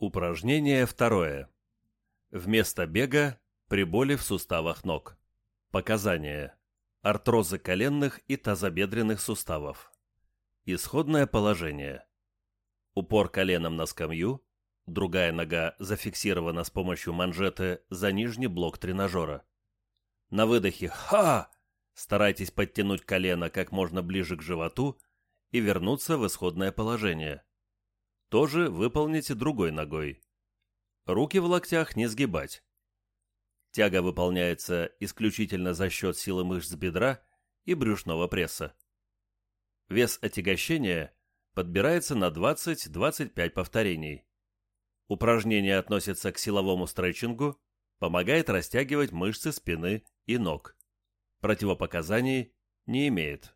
Упражнение второе. Вместо бега при боли в суставах ног. Показания. Артрозы коленных и тазобедренных суставов. Исходное положение. Упор коленом на скамью, другая нога зафиксирована с помощью манжеты за нижний блок тренажера. На выдохе «Ха!» старайтесь подтянуть колено как можно ближе к животу и вернуться в исходное положение. Тоже выполните другой ногой. Руки в локтях не сгибать. Тяга выполняется исключительно за счет силы мышц бедра и брюшного пресса. Вес отягощения подбирается на 20-25 повторений. Упражнение относится к силовому стретчингу, помогает растягивать мышцы спины и ног. Противопоказаний не имеет.